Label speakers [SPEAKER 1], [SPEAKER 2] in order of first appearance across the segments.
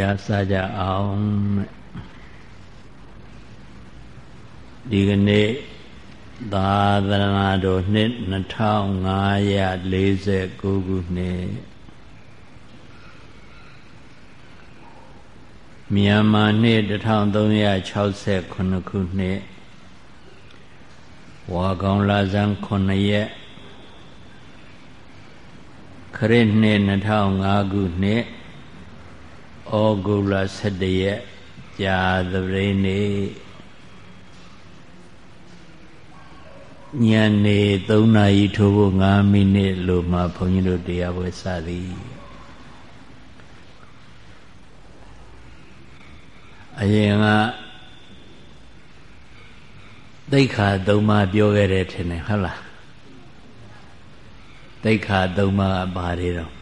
[SPEAKER 1] ရစားကြအောင်ဒီကနေ့သာသနာတော်နှစ်2549ခုနှစ်မြန်မာနှစ်1368ခုနှစ်ဝါကောင်လာဇန်9ရက်ခရစ်နှစ်2005ခုနှစ် ဩဂုတ်လ17ရက်ကြာသပတေးနေ့ညနေ3နာရီထိုးဖို့5မိနစ်လို့မှဘုန်းကြီးတို့တရားပွဲစသည်အရင်ကသိခါသုံးပါးပြောခဲ့တယ်ထင်တယ်ဟုတ်လားသိခါသုံးပါးကဘာတွေတော့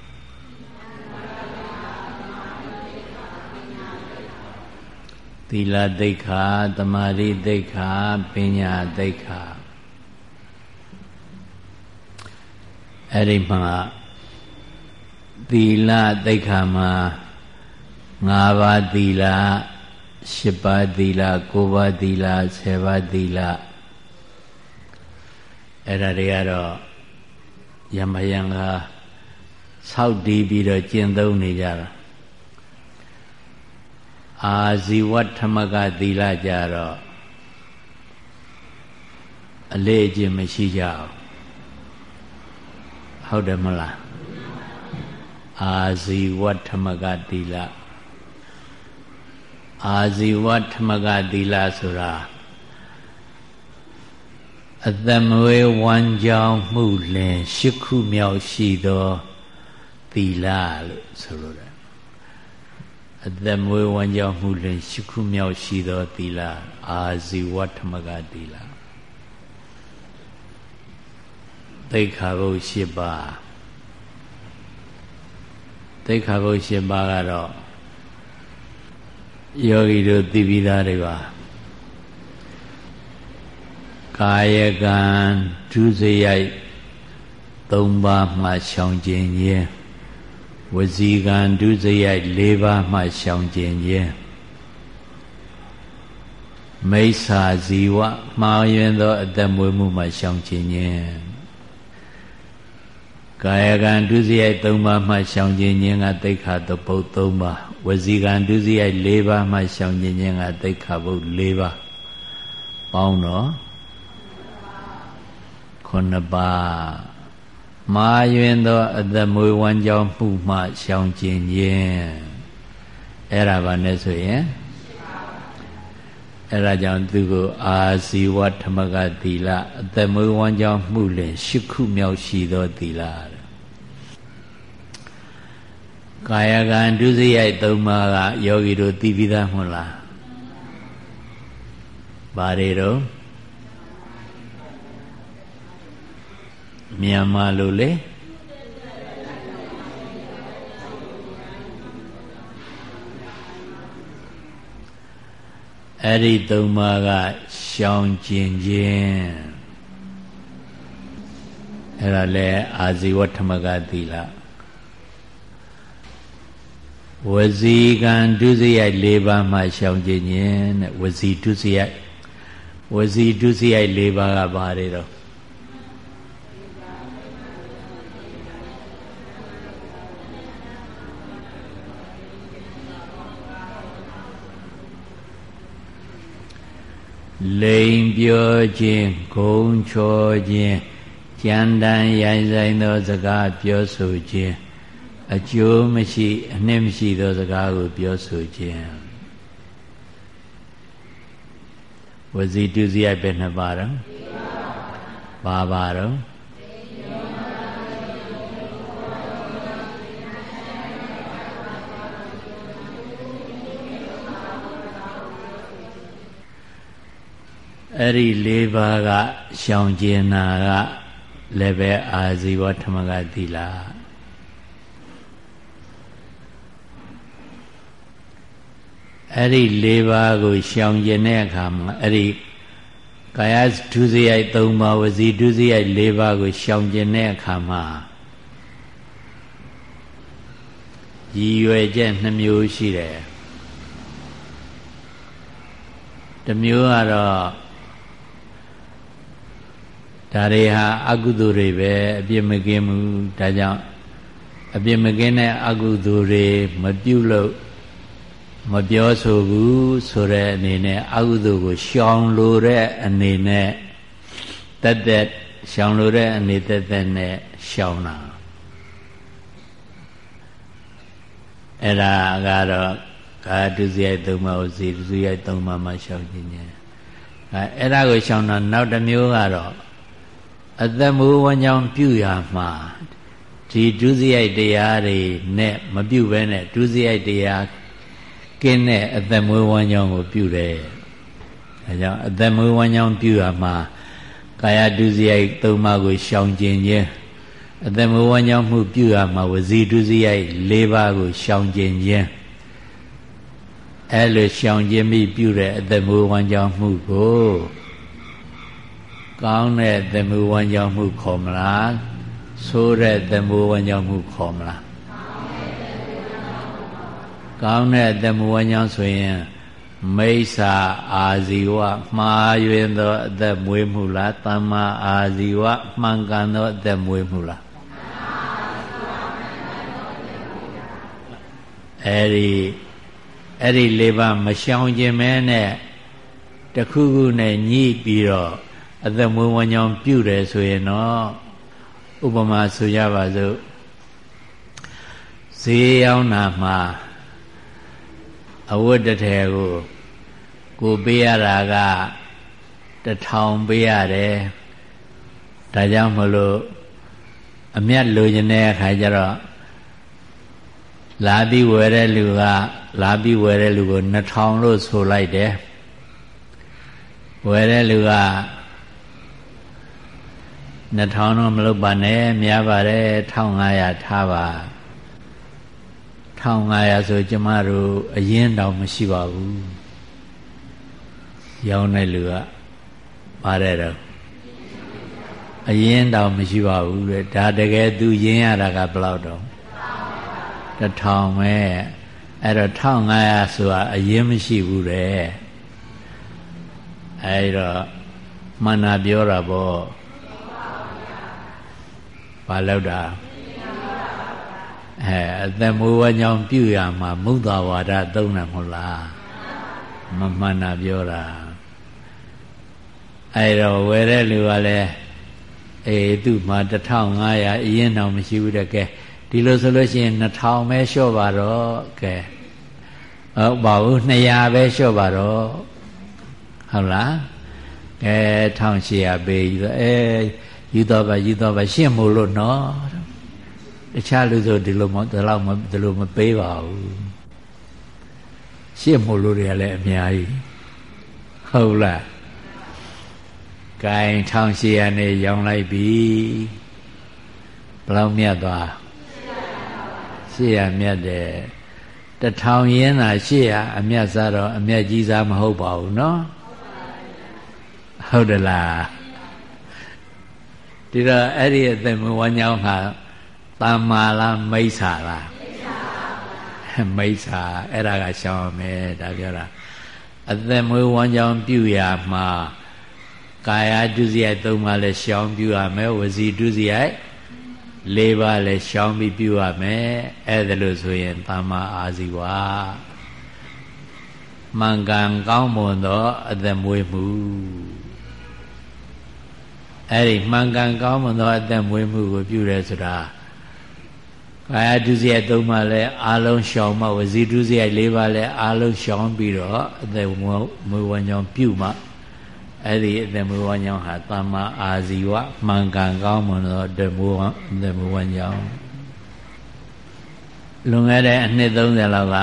[SPEAKER 1] သီလသိက္ခာသမာဓိသိက္ခာပညာသိက္ခာအဲ့ဒီမှာသီလသိက္ခာမှာ၅ပါးသီလ၈ပါးသီလ၉ပါးသီလ၁၀ပါးသီလအဲ့ဒါတွေကတော့ယမယံကဆောက်တည်ပြီးတော့ကျင့်သုံးနေကြတာ အာဇီဝထမကသီလကြတော့အလေးအကျင့်မရှိကြအောင်ဟုတ်တယ်မလားအာဇီဝထမကသီလအာဇီဝထမကသီလဆိုတာအသမဝေဝမ်းကြောင်းမှုလင်ရှစ်ခုမြောက်ရှိသောသီလလို့ဆိုလိုတယ် အသက်မွေးဝမ်းကြောင်းမှုလင်ရှစ်ခုမြောက်ရှိသောသီလအာဇီဝထမကသီလသိက္ခာပုဒ်၈ပါးသိက္ခာပုဒ်၈ပါးကတော့ယောဂီတို့သိပြီးသားတွေပါကာယကံဒုစရိုက်၃ပါးမှရှောင်ကျင်ခြင်း ဝစီကံဒုစရိုက်၄ပါးမှရှောင်ကျင်ခြင်းမိစ္ဆာဇီဝမှားယွင်းသောအသက်မွေးမှုမှရှောင်ကျင်ခြင်းကာယကံဒုစရိုက်၃ပါးမှရှောင်ကျင်ခြင်းကသိက္ခာတပုတ်၃ပါးဝစီကံဒုစရိုက်၄ပါးမှရှောင်ကျင်ခြင်းကသိက္ခာပုတ်၄ပါးပေါင်းတော့ခုနှစ်ပါး မာယွင်သောအသက်မွေးဝမ်းကြောင်းမှုမှရှောင်ကျင်ခြင်းအဲ့ဒါဘာနဲ့ဆိုရင်အဲ့ဒါကြောင့်သူကိုအာဇီဝဓမ္မကသီလအသက်မွေးဝမ်းကြောင်းမှုလင်ရှစ်ခုမြောက်ရှိသောသီလကာယကံဒုစရိုက်သုံးပါးကယောဂီတို့သိပြီးသားမဟုတ်လားဘာတွေတော့ မြန်မာလိုလေအဲ့ဒီသုံးပါးကရှောင်ကျင်ခြင်းအဲ့ဒါလဲအာဇီဝထမကသီလဝစီကံဒုစရိုက်၄ပါးမှရှောင်ကျင်ခြင်းတဲ့ဝစီဒုစရိုက်ဝစီဒုစရိုက်၄ပါးကဘာတွေတော့ လိန်ပြောခြင်းဂုံချောခြင်းကြံတန်ရိုင်ဆိုင်သောစကားပြောဆိုခြင်းအကျိုးမရှိအနှစ်မရှိသောစကားကိုပြောဆိုခြင်းဝစီတုစီရပဲနှစ်ပါတော့ပါပါတော့ အဲ့ဒီ၄ပါးကရှောင်ကျင်နာကလည်းပဲအာဇီဝဓမ္မကသီလအဲ့ဒီ၄ပါးကိုရှောင်ကျင်တဲ့အခါမှာအဲ့ဒီကာယဒုစရိုက်၃ပါးဝစီဒုစရိုက်၄ပါးကိုရှောင်ကျင်တဲ့အခါမှာရည်ရွယ်ချက်နှမျိုးရှိတယ်တစ်မျိုးကတော့ ဒါတွေဟာအကုသိုလ်တွေပဲအပြစ်မကင်းဘူးဒါကြောင့်အပြစ်မကင်းတဲ့အကုသိုလ်တွေမပြုလို့မပြောဆိုဘူးဆိုတဲ့အနေနဲ့အကုသိုလ်ကိုရှောင်လို့တဲ့အနေနဲ့တက်တက်ရှောင်လို့တဲ့အနေတက်တက်နဲ့ရှောင်တာအဲ့ဒါကတော့ကာဒုစရိုက်သုံးပါးကိုစီဒုစရိုက်သုံးပါးမှာရှောင်ခြင်းညာအဲအဲ့ဒါကိုရှောင်တာနောက်တစ်မျိုးကတော့ အသက်မူဝမ်းကြောင်းပြုရမှာဒီဒုစရိုက်တရားတွေနဲ့မပြုဘဲနဲ့ဒုစရိုက်တရားကင်းတဲ့အသက်မွေးဝမ်းကြောင်းကိုပြုတယ်။အဲကြောင့်အသက်မွေးဝမ်းကြောင်းပြုရမှာကာယဒုစရိုက်သုံးပါးကိုရှောင်ကျင်ခြင်းအသက်မွေးဝမ်းကြောင်းမှုပြုရမှာဝစီဒုစရိုက်၄ပါးကိုရှောင်ကျင်ခြင်းအဲလိုရှောင်ခြင်းမိပြုတဲ့အသက်မွေးဝမ်းကြောင်းမှုကို ကောင်းတဲ့သမုဝမ်းကြောင်းမှုခေါ်မလားဆိုးတဲ့သမုဝမ်းကြောင်းမှုခေါ်မလားကောင်းတဲ့သမုဝမ်းကြောင်းဆိုရင်မိစ္ဆာအာဇီဝမှားယွင်းသောအသက်မွေးမှုလားတမ္မာအာဇီဝမှန်ကန်သောအသက်မွေးမှုလားအဲ့ဒီအဲ့ဒီလေးပါမရှောင်ခြင်းမဲနဲ့တခုခုနဲ့ညှိပြီးတော့ အသက်မွေးဝမ်းကြောင်းပြုတယ်ဆိုရင်တော့ဥပမာဆိုကြပါစို့ဈေးရောက်နာမှာအဝတ်တစ်ထည်ကိုကိုပေးရတာကတထောင်ပေးရတယ်ဒါကြောင့်မလို့အမျက်လိုချင်တဲ့အခါကျတော့လာပြီးဝယ်တဲ့လူကလာပြီးဝယ်တဲ့လူကို2000လို့ဆိုလိုက်တယ်ဝယ်တဲ့လူက 2000တော့မလုပ်ပါနဲ့များပါတယ်1500ထားပါ1500ဆိုကျမတို့အရင်တောင်မရှိပါဘူးရောင်းတဲ့လူကပါတယ်တော့အရင်တောင်မရှိပါဘူးတဲ့ဒါတကယ်သူရင်းရတာကဘယ်လောက်တော့1000ပဲအဲ့တော့1500ဆိုတာအရင်မရှိဘူးတဲ့အဲ့တော့မန္နာပြောတာပေါ့ ဘာလောက်တာအဲအသက်မွေးဝမ်းကြောင်းပြုရမှာမုဒ္ဒဝါဒသုံးတယ်မဟုတ်လားမမှန်တာပြောတာအဲတော့ဝယ်တဲ့လူကလည်းအေးသူ့မှာ1500အရင်တော့မရှိဘူးတဲ့ကဲဒီလိုဆိုလို့ရှိရင်2000ပဲလျှော့ပါတော့ကဲဟုတ်ပါဘူး200ပဲလျှော့ပါတော့ဟုတ်လားအဲ1800ပေးပြီးတော့အဲ ယူတော့ပါယူတော့ပါရှင်းမို့လို့နော်တခြားလူဆိုဒီလိုမဒီလောက်မဒီလိုမပေးပါဘူးရှင်းမို့လို့တွေကလည်းအများကြီးဟုတ်လားဂိုင်း1800နဲ့ရောင်းလိုက်ပြီဘယ်လောက်မြတ်သွား800မြတ်တယ်တထောင်ရင်းသာ800အမြတ်စားတော့အမြတ်ကြီးစားမဟုတ်ပါဘူးเนาะဟုတ်တယ်လား ဒီတော့အဲ့ဒီအသက်မဝညောင်းဟာတမ္မာလားမိစ္ဆာလားမိစ္ဆာအဲ့ဒါကရှောင်းမယ်ဒါပြောတာအသက်မွေးဝမ်းကြောင်းပြုရမှာကာယဒုစရိုက်၃ပါးလည်းရှောင်းပြုရမယ်ဝစီဒုစရိုက်၄ပါးလည်းရှောင်းပြီးပြုရမယ်အဲ့ဒါလို့ဆိုရင်တမ္မာအာဇီဝမှန်ကန်ကောင်းမွန်သောအသက်မွေးမှု အဲ့ဒီမှန်ကန်ကောင်းမွန်သောအသက်မွေးမှုကိုပြုရဲဆိုတာကာယဒုစရိုက်၃ပါးလဲအာလုံးရှောင်မှဝစီဒုစရိုက်၄ပါးလဲအာလုံးရှောင်ပြီးတော့အသက်မွေးဝမ်းကြောင်းပြုမှအဲ့ဒီအသက်မွေးဝမ်းကြောင်းဟာသမ္မာအာဇီဝမှန်ကန်ကောင်းမွန်သောအသက်မွေးဝမ်းအသက်မွေးဝမ်းကြောင်းလွန်ခဲ့တဲ့အနှစ်30လောက်က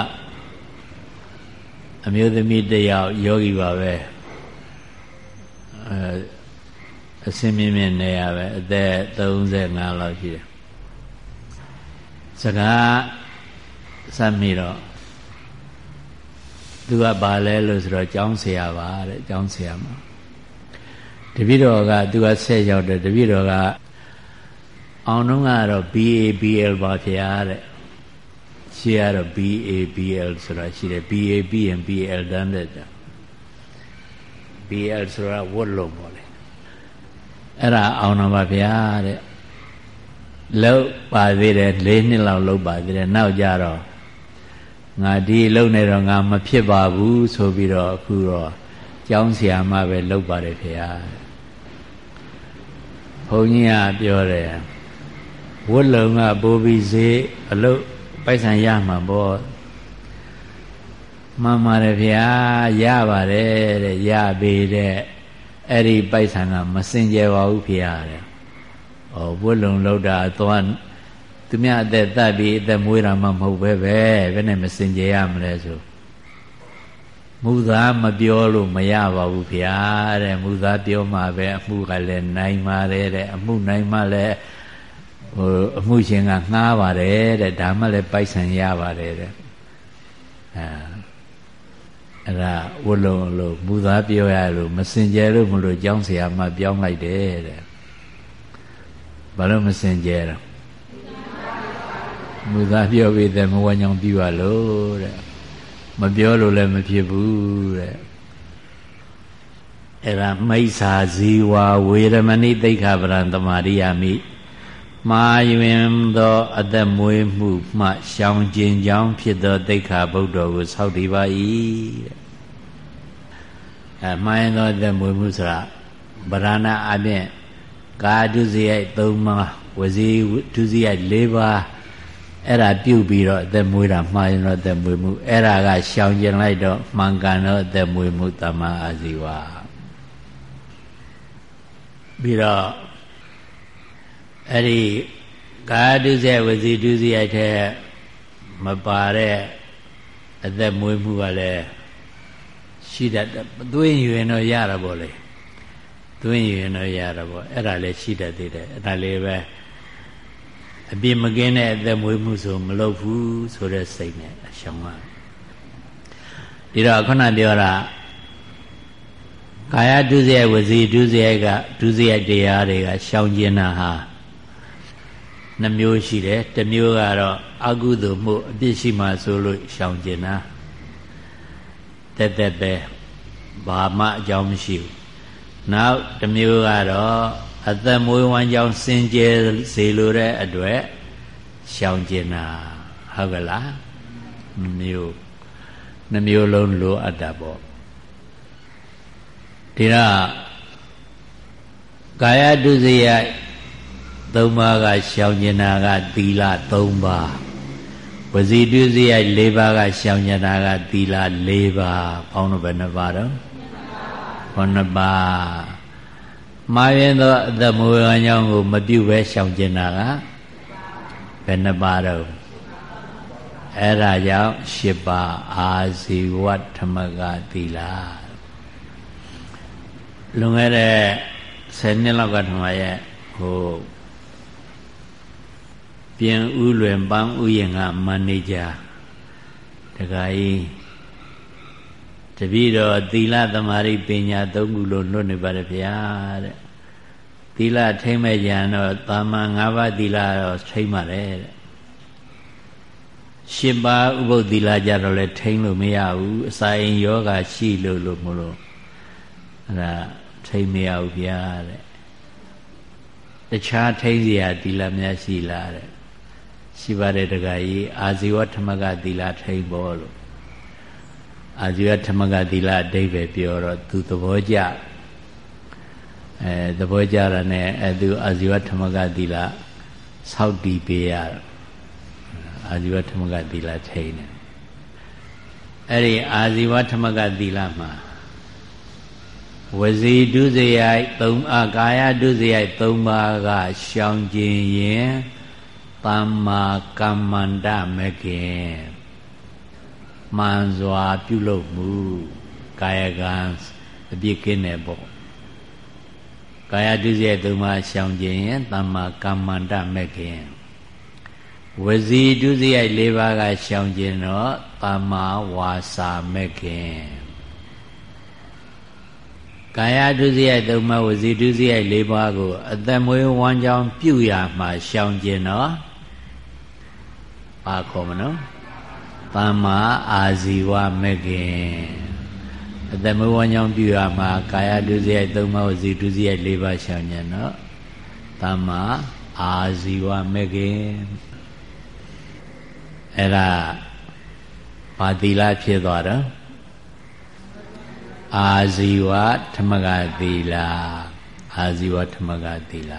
[SPEAKER 1] အမျိုးသမီးတယောက်ယောဂီပါပဲအဲ အစင်းမြင့်မြင့်နေရပဲအသက်35လောက်ရှိတယ်စကားစမ်းမိတော့သူကဘာလဲလို့ဆိုတော့ကျောင်းဆရာပါတဲ့ကျောင်းဆရာမှာတပည့်တော်ကသူကဆက်ရောက်တယ်တပည့်တော်ကအောင်တော့ကတော့ BA BL ပါဖျားတဲ့ရှေ့ကတော့ BABL ဆိုတာရှိတယ် BAB ရင် BL တန်းတဲ့ BL ဆိုတာဝတ်လုံးပေါ့လေ အဲ့ဒါအောင်တော့ပါဗျာတဲ့လောက်ပါသေးတယ်၄နှစ်လောက်လောက်ပါသေးတယ်နောက်ကြတော့ငါဒီလုံနေတော့ငါမဖြစ်ပါဘူးဆိုပြီးတော့အခုတော့ကျောင်းဆရာမပဲလောက်ပါတယ်ဖေဟာဘုန်းကြီးကပြောတယ်ဝတ်လုံကပိုးပြီးစေးအလုတ်ပိုက်ဆံရမှာပေါ့မှန်ပါတယ်ဗျာရပါတယ်တဲ့ရပေတဲ့ အဲ့ဒီပိုက်ဆံကမစင်ကြပါဘူးဖေဟာတဲ့ဩဝတ်လုံလောက်တာသွားသူမြအသက်တတ်ပြီးအသက်မွေးတာမှမဟုတ်ပဲပဲဘယ်နဲ့မစင်ကြရမလဲဆိုမူသားမပြောလို့မရပါဘူးဗျာတဲ့မူသားပြောမှပဲအမှုကလည်းနိုင်ပါတယ်တဲ့အမှုနိုင်မှလည်းဟိုအမှုရှင်ကငှားပါတယ်တဲ့ဒါမှလည်းပိုက်ဆံရပါတယ်တဲ့အဲ အဲ့ဒါဝလုံးလို့မူသားပြောရလို့မစင်ကြဲလို့မလို့ကျောင်းဆရာမပြောင်းလိုက်တယ်တဲ့ဘာလို့မစင်ကြဲတော့မူသားပြောပြီးတဲ့မဝညောင်ပြရလို့တဲ့မပြောလို့လည်းမဖြစ်ဘူးတဲ့အဲ့ဒါမိစ္ဆာဇီဝဝေရမဏိသိက္ခာပရံတမာရိယာမိ မာယင်သောအသက်မွေးမှုမှရှောင်ကျင်ကြောင်းဖြစ်သောသိက္ခာဗုဒ္ဓကိုဆောက်တည်ပါ၏တဲ့အဲမာယင်သောအသက်မွေးမှုဆိုတာဗရဏအပြင်ကာဒုစရိုက်၃ပါးဝစီဒုစရိုက်၄ပါးအဲ့ဒါပြုတ်ပြီးတော့အသက်မွေးတာမှားရင်တော့အသက်မွေးမှုအဲ့ဒါကရှောင်ကျင်လိုက်တော့မှန်ကန်တော့အသက်မွေးမှုတမ္မာအာဇီဝပြီးတော့ အဲ့ဒီကာဒုစရိုက်ဝစီဒုစရိုက်ထဲမပါတဲ့အသက်မွေးမှုကလည်းရှိတတ်သွင်းယူရင်တော့ရတာပေါ့လေသွင်းယူရင်တော့ရတာပေါ့အဲ့ဒါလည်းရှိတတ်သေးတယ်အဲ့ဒါလေးပဲအပြစ်မကင်းတဲ့အသက်မွေးမှုဆိုမလုပ်ဘူးဆိုတဲ့စိတ်နဲ့အရှောင်ကဒီတော့ခုနပြောတာကာယဒုစရိုက်ဝစီဒုစရိုက်ကဒုစရိုက်တရားတွေကရှောင်ကျင်တာဟာ နှမျိုးရှိတယ်တစ်မျိုးကတော့အကုသိုလ်မှုအပြစ်ရှိမှဆိုလို့ရှောင်ကျင်တာတက်တက်ပဲဘာမှအကြောင်းမရှိဘူးနောက်တစ်မျိုးကတော့အသက်မွေးဝမ်းကြောင်းစင်ကြယ်စေလိုတဲ့အတွက်ရှောင်ကျင်တာဟုတ်ကလားမျိုးနှမျိုးလုံးလိုအပ်တာပေါ့ဒီတော့ကာယတုဇိယ 3ပါးကရှောင်ကျင်တာကသီလ3ပါးဝစီတုစရိုက်၄ပါးကရှောင်ကျင်တာကသီလ၄ပါးဘောင်းတော့ဘယ်နှပါတော့ဘယ်နှပါမာရင်သောအတမဝေကံကြောင့်ကိုမပြုတ်ပဲရှောင်ကျင်တာကဘယ်နှပါတော့အဲ့ဒါကြောင့်၈ပါးအာဇီဝဓမ္မကသီလလွန်ခဲ့တဲ့10နှစ်လောက်ကဓမ္မရဲ့ဟို ပြင်ဥလွယ်ပန်းဥယင်ကမန်နေဂျာတခါကြီးတပည့်တော်သီလသမာဓိပညာသုံးခုလို့နှုတ်နေပါတယ်ဗျာတဲ့သီလထိမ့်မဲ့ဉာဏ်တော့တာမန်၅ပါးသီလတော့ထိမ့်ပါတယ်တဲ့ရှင်ပါဥပုပ်သီလကြတော့လဲထိမ့်လို့မရဘူးအစာအိမ်ယောဂရှိလို့လို့မလို့အဲ့ဒါထိမ့်မရဘူးဗျာတဲ့တခြားထိမ့်စရာသီလများရှိလားတဲ့ ရှိပါတယ်တခါကြီးအာဇီဝဓမ္မကသီလထိမ့်ပေါ်လို့အာဇီဝဓမ္မကသီလအဓိပ္ပာယ်ပြောတော့သူသဘောကျအဲသဘောကျတာနဲ့အဲသူအာဇီဝဓမ္မကသီလဆောက်တည်ပေးရအာဇီဝဓမ္မကသီလထိန်းတယ်အဲ့ဒီအာဇီဝဓမ္မကသီလမှာဝစီဒုစရိုက်၃အာကာယဒုစရိုက်၃ပါးကရှောင်ကျင်ရင် သမ္မာကမ္မန္တမကေမှန်စွာပြုလုပ်မှုကာယကံအပြစ်ကင်းတယ်ပေါ့ကာယဒုစရိုက်သုံးပါးရှောင်ကျင်ရင်သမ္မာကမ္မန္တမကေဝစီဒုစရိုက်၄ပါးကရှောင်ကျင်တော့သမ္မာဝါစာမကေကာယဒုစရိုက်သုံးပါးဝစီဒုစရိုက်၄ပါးကိုအသက်မွေးဝမ်းကြောင်းပြုရမှာရှောင်ကျင်တော့ ဘာခေါ်မနော်သမ္မာအာဇီဝမဂ္ဂင်အတမဝဉ္ဇောင်းပြုရမှာကာယဒုစရိုက်၃ပါးဝစီဒုစရိုက်၄ပါးရှောင်ညံ့နော်သမ္မာအာဇီဝမဂ္ဂင်အဲ့ဒါဘာသီလဖြစ်သွားတော့အာဇီဝဓမ္မကသီလအာဇီဝဓမ္မကသီလ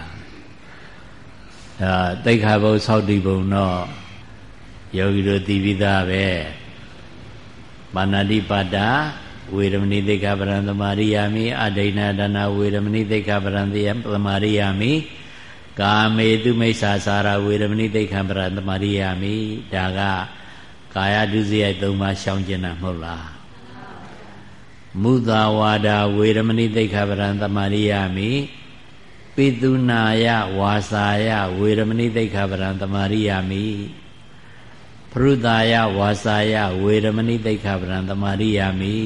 [SPEAKER 1] အဲတိခါဘုံသောက်တိဘုံတော့ ယောဂီတို့သိပြီးသားပဲပါဏာတိပါဒဝေရမဏိသိက္ခာပရံသမာရိယာမိအဒိဏဒနာဝေရမဏိသိက္ခာပရံသမာရိယာမိကာမေတုမိစ္ဆာစာရဝေရမဏိသိက္ခာပရံသမာရိယာမိဒါကကာယဒုစရိုက်၃ပါးရှောင်ကျင်တာမဟုတ်လားမုသာဝါဒဝေရမဏိသိက္ခာပရံသမာရိယာမိပိတုနာယဝါစာယဝေရမဏိသိက္ခာပရံသမာရိယာမိ ပရုဒါယဝါစာယဝေရမဏိသိက္ခာပရံသမာရိယာမိ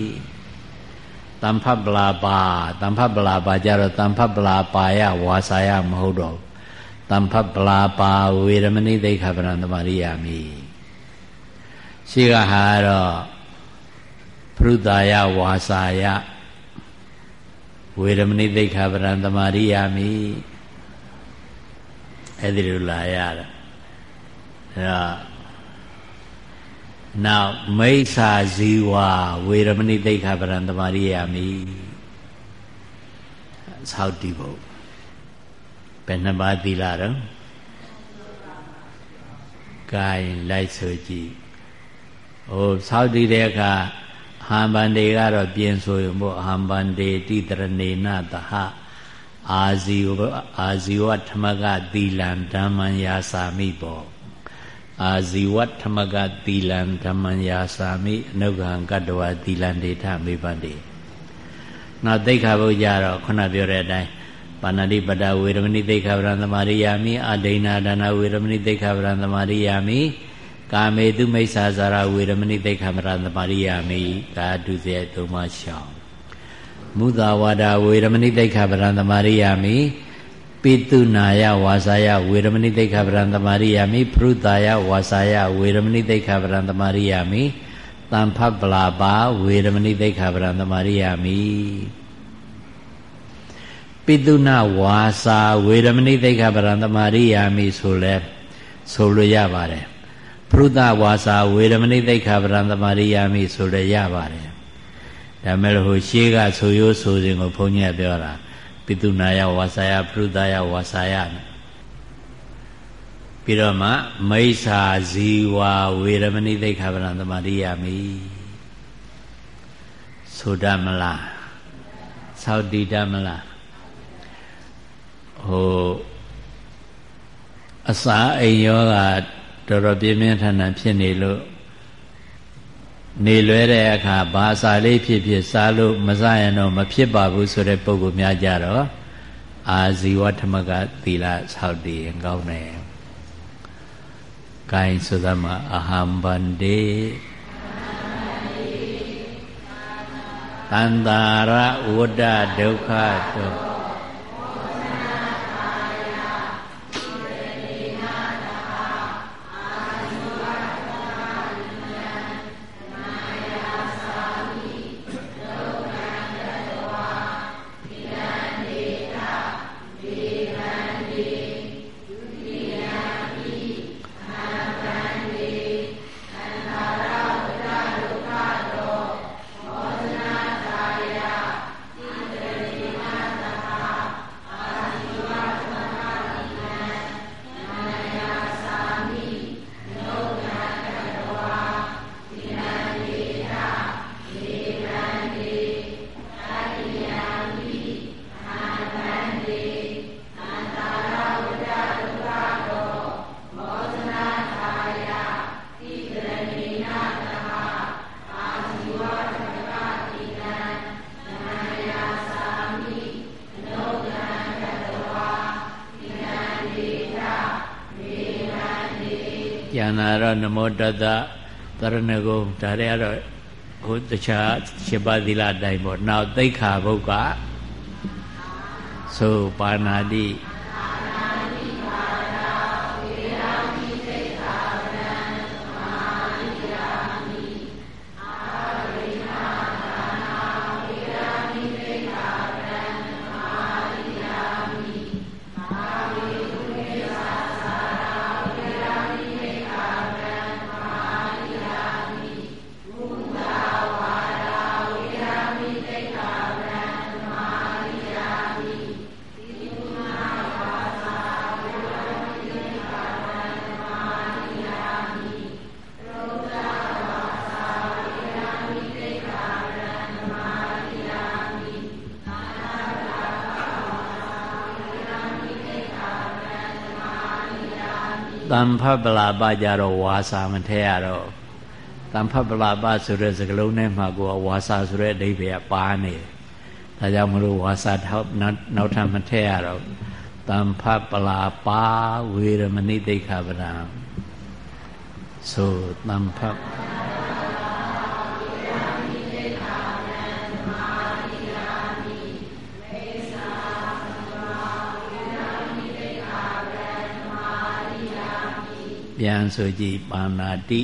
[SPEAKER 1] တမ္ဖပလာပါတမ္ဖပလာပါကြတော့တမ္ဖပလာပါယဝါစာယမဟုတ်တော့တမ္ဖပလာပါဝေရမဏိသိက္ခာပရံသမာရိယာမိရှိကဟာတော့ပရုဒါယဝါစာယဝေရမဏိသိက္ခာပရံသမာရိယာမိအဲ့ဒီလိုလာရတာအဲ့တော့ နောက်မိစ္ဆာဇီဝဝေရမဏိသိက္ခာပရံသမာရိယာမိသောက်တိဘုဘယ်နှပါးသီလတော့ကိုင်လိုက်ဆိုကြည့်ဟိုသောက်တိတဲ့အခါဟံဗန္တေကတော့ပြင်ဆိုရင်ပေါ့ဟံဗန္တေတိတရဏေနတဟအာဇီဝအာဇီဝဓမ္မကသီလံဓမ္မံယာစာမိပေါ့ အာဇီဝတ်ဓမ္မကသီလံဓမ္မံယာစာမိအနုဂံကတ္တဝသီလံဒေထမေပန္တိနောက်သိက္ခာပုဒ်ကြတော့ခုနပြောတဲ့အတိုင်းပါဏာတိပတဝေရမဏိသိက္ခာပရံသမာရိယာမိအဒိဏဒါနဝေရမဏိသိက္ခာပရံသမာရိယာမိကာမေတုမိစ္ဆာဇာရဝေရမဏိသိက္ခာပရံသမာရိယာမိကာဒုစေသုံးပါးရှောင်းမုသာဝါဒဝေရမဏိသိက္ခာပရံသမာရိယာမိ ပိတုနာယဝါစာယဝေရမဏိသိက္ခာပရံသမာရိယာမိပရုတာယဝါစာယဝေရမဏိသိက္ခာပရံသမာရိယာမိတံဖပလာပါဝေရမဏိသိက္ခာပရံသမာရိယာမိပိတုနာဝါစာဝေရမဏိသိက္ခာပရံသမာရိယာမိဆိုလဲဆိုလို့ရပါတယ်ပရုသဝါစာဝေရမဏိသိက္ခာပရံသမာရိယာမိဆိုလည်းရပါတယ်ဒါမဲ့လို့ဟိုရှေးကဆိုရိုးဆိုစဉ်ကိုဘုန်းကြီးကပြောတာ ပိတုနာယဝါစာယပရုဒယဝါစာယပြီးတော့မှမိစ္ဆာဇီဝဝေရမဏိသိက္ခာပရံသမာရိယာမိဆိုတမလားသောတိတမလားဟိုအစာအိမ်ယောဂတော်တော်ပြင်းပြင်းထန်ထန်ဖြစ်နေလို့ နေလွဲတဲ့အခါဘာစာလေးဖြစ်ဖြစ်စားလို့မစားရင်တော့မဖြစ်ပါဘူးဆိုတဲ့ပုံကိုများကြတော့အာဇီဝဓမ္မကသီလဆောက်တည်ရင်ကောင်းတယ်။ကိုင်းဆိုသမအဟံဗန္တေတန္တာရဝဒ္ဒဒုက္ခတော တော့နမောတတသရဏဂုံဒါတွေကတော့ဟိုတခြားရှင်ပါသီလအတိုင်းပေါ့နောက်သိခါဘုတ်ကဆိုပါဏာတိ တမ္ဖပလာပကြတော့ဝါစာမထဲရတော့တမ္ဖပလာပဆိုတဲ့စကားလုံးထဲမှာကိုဝါစာဆိုတဲ့အဓိပ္ပာယ်ပါနေတယ်ဒါကြောင့်မလို့ဝါစာနောက်ထပ်မထဲရတော့တမ္ဖပလာပါဝေရမဏိတိခဗရံဆိုတမ္ဖပြ န်ဆိုကြည့်ပါဏာတိ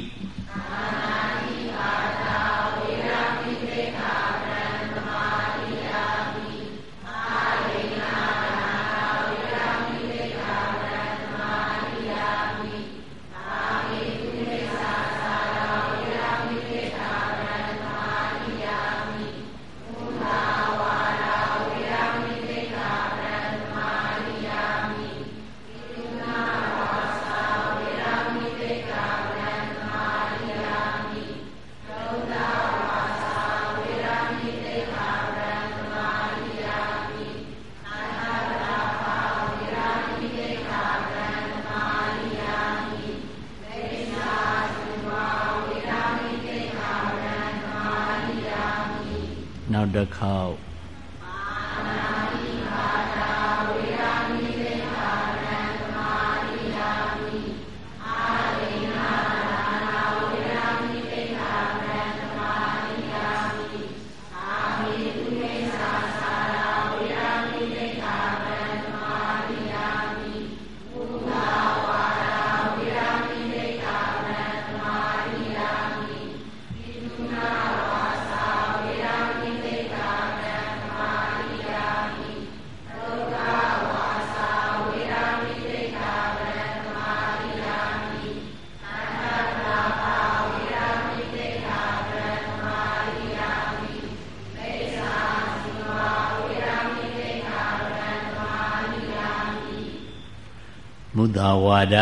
[SPEAKER 1] သာဝါဒ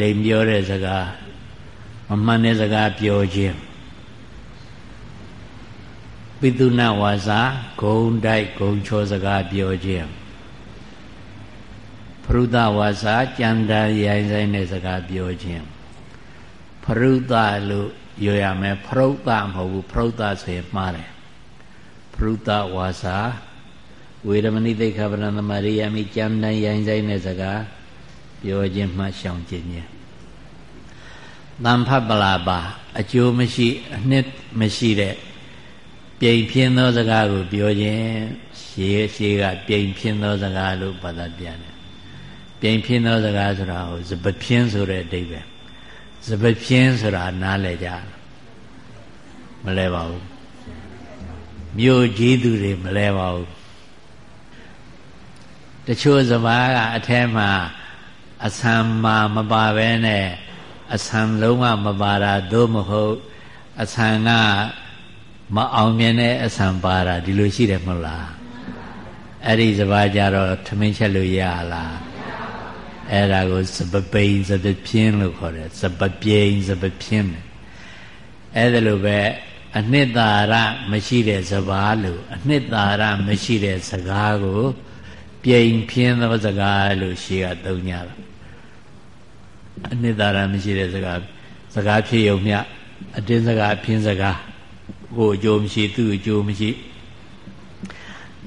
[SPEAKER 1] လိမ်ပြောတဲ့စကားမမှန်တဲ့စကားပြောခြင်းပိတုဏဝါစာဂုံတိုက်ဂုံချောစကားပြောခြင်းဖရုဒဝါစာကြံတန်ရိုင်းဆိုင်တဲ့စကားပြောခြင်းဖရုဒလို့ပြောရမယ်ဖရုဒမဟုတ်ဘူးဖရုဒဆိုရင်မှားတယ်ဖရုဒဝါစာဝေရမဏိသိခဗရဏသမရိယာမိကြံတန်ရိုင်းဆိုင်တဲ့စကား ပြောခြင်းမှရှောင်ခြင်းခြင်းတန်ဖတ်ပလာပါအကျိုးမရှိအနှစ်မရှိတဲ့ပြိမ်ဖြင်းသောစကားကိုပြောခြင်းရှေးရှေးကပြိမ်ဖြင်းသောစကားလို့ဘာသာပြန်တယ်ပြိမ်ဖြင်းသောစကားဆိုတာကိုစပဖြင်းဆိုတဲ့အဓိပ္ပာယ်စပဖြင်းဆိုတာနားလည်ကြမလဲပါဘူးမြို့ကြီးသူတွေမလဲပါဘူးတချို့စဘာကအแทမှာ အဆံမာမပါဘဲနဲ့အဆံလုံးဝမပါတာသို့မဟုတ်အဆံကမအောင်မြင်တဲ့အဆံပါတာဒီလိုရှိတယ်မဟုတ်လားအဲ့ဒီစပါးကြတော့ထမင်းချက်လို့ရလားအဲ့ဒါကိုစပပိန်စပပြင်းလို့ခေါ်တယ်စပပြိန်စပပြင်းအဲ့ဒါလိုပဲအနှစ်သာရမရှိတဲ့စပါးလို့အနှစ်သာရမရှိတဲ့စကားကို ပြိန်ဖြင်းသောစကားလို့ရှေးကသုံးကြတာအနှစ်သာရမရှိတဲ့စကားစကားဖြစ်ုံမြအတင်းစကားဖြင်းစကားကိုအကျိုးမရှိသူ့အကျိုးမရှိ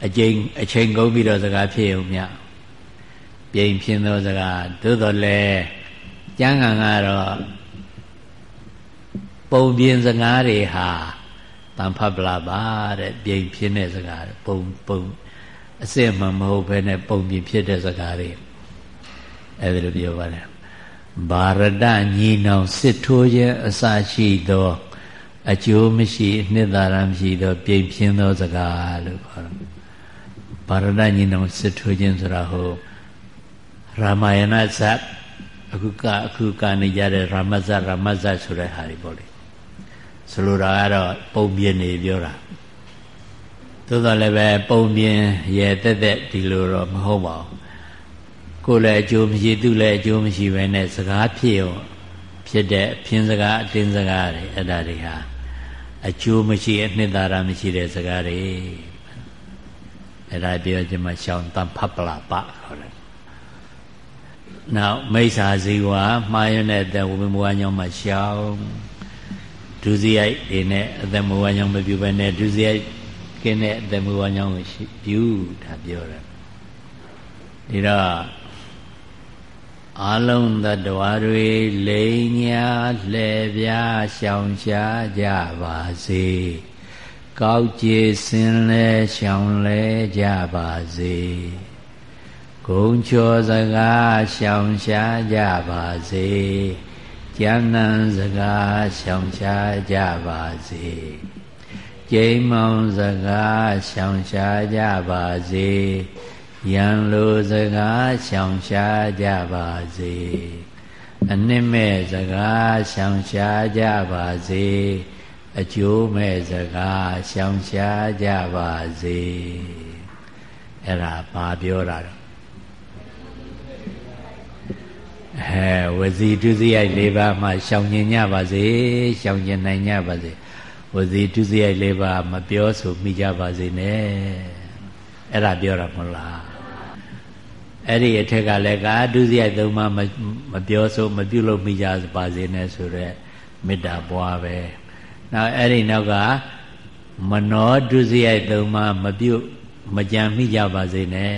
[SPEAKER 1] အချိန်အချိန်ကုန်ပြီးတော့စကားဖြစ်ုံမြပြိန်ဖြင်းသောစကားသို့တော်လည်းကျမ်းဂန်ကတော့ပုံပြင်းစကားတွေဟာတန်ဖတ်ပလာပါတဲ့ပြိန်ဖြင်းတဲ့စကားပုံပုံ အစစ်မှမဟုတ်ဘဲနဲ့ပုံပြင်ဖြစ်တဲ့စကားတွေအဲ့ဒါလိုပြောပါတယ်ဗာရဒညီနောင်စစ်ထိုးခြင်းအစရှိသောအကျိုးမရှိနှစ်သာရမရှိသောပြိမ်ဖြင်းသောစကားလို့ခေါ်တယ်ဗာရဒညီနောင်စစ်ထိုးခြင်းဆိုတာဟိုရာမယဏဇတ်အခုကအခုကနေကြတဲ့ရာမဇတ်ရာမဇတ်ဆိုတဲ့ဟာတွေပေါ့လေဆိုလိုတာကတော့ပုံပြင်းနေပြောတာ သို့တော်လည်းပဲပုံပြင်းရဲ့တက်တက်ဒီလိုတော့မဟုတ်ပါဘူးကိုယ်လည်းအကျိုးမရှိသူလည်းအကျိုးမရှိပဲနဲ့စကားဖြစ်ရောဖြစ်တဲ့ဖြင်းစကားအတင်းစကားတွေအဲ့ဒါတွေဟာအကျိုးမရှိအနှစ်သာရမရှိတဲ့စကားတွေအဲ့ဒါပြောချင်မှရှောင်းတန်ဖပလာပခေါ်တယ်နောက်မိစ္ဆာဇီဝမှားရတဲ့အသက်ဝိမဝါညောင်းမှာရှောင်းဒုစရိုက်တွေနဲ့အသက်မဝါညောင်းမပြုဘဲနဲ့ဒုစရိုက် ကင်းတဲ့အသက်မဝါညောင်းကိုပြုတာပြောတယ်ဒီတော့အလုံးသတ္တဝါတွေလိန်ညာလှည့်ပြားရှောင်ရှားကြပါစေကောက်ကြည်စင်လဲရှောင်လဲကြပါစေဂုံချောစကားရှောင်ရှားကြပါစေကျမ်းနံစကားရှောင်ရှားကြပါစေ ကျိမ်းမောင်စကားရှောင်ရှားကြပါစေယံလိုစကားရှောင်ရှားကြပါစေအနှစ်မဲ့စကားရှောင်ရှားကြပါစေအကျိုးမဲ့စကားရှောင်ရှားကြပါစေအဲ့ဒါဘာပြောတာတော့အဲဝစီတုစရိုက်၄ပါးမှရှောင်ကျင်ကြပါစေရှောင်ကျင်နိုင်ကြပါစေ ဝစီတုစရိုက်၄ပါးမပြောဆိုမိကြပါစေနဲ့အဲ့ဒါပြောတာမဟုတ်လားအဲ့ဒီအထက်ကလည်းကာဒုစရိုက်သုံးပါးမပြောဆိုမပြုလုပ်မိကြပါစေနဲ့ဆိုတော့မေတ္တာပွားပဲနောက်အဲ့ဒီနောက်ကမနောဒုစရိုက်သုံးပါးမပြုတ်မကြံမိကြပါစေနဲ့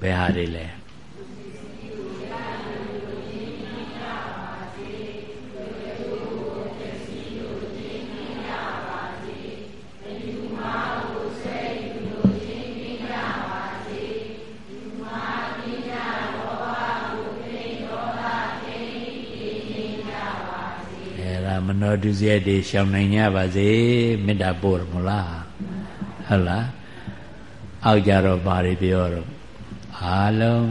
[SPEAKER 1] ဘယ်ဟာတွေလဲ နောဒုစရိုက်တွေရှောင်နိုင်ကြပါစေမေတ္တာပို့ရမလားဟုတ်လားအောက်ကြတော့ဘာတွေပြောတော့အားလုံး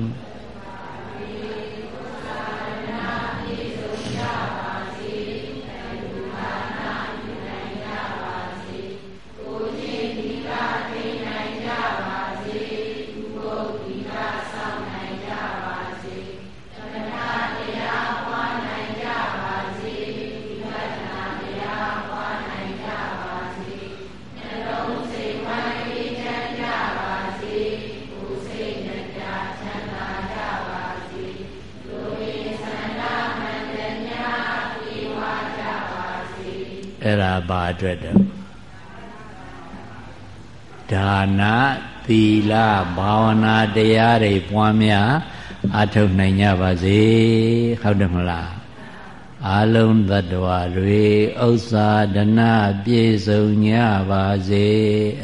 [SPEAKER 1] အဲ့ဒါဘာအတွက်တော့ဒါနသီလဘာဝနာတရားတွေပွားများအထုတ်နိုင်ကြပါစေဟုတ်တယ်မလားအလုံးသတ္တဝါတွေဥစ္စာဒနာပြည့်စုံကြပါစေ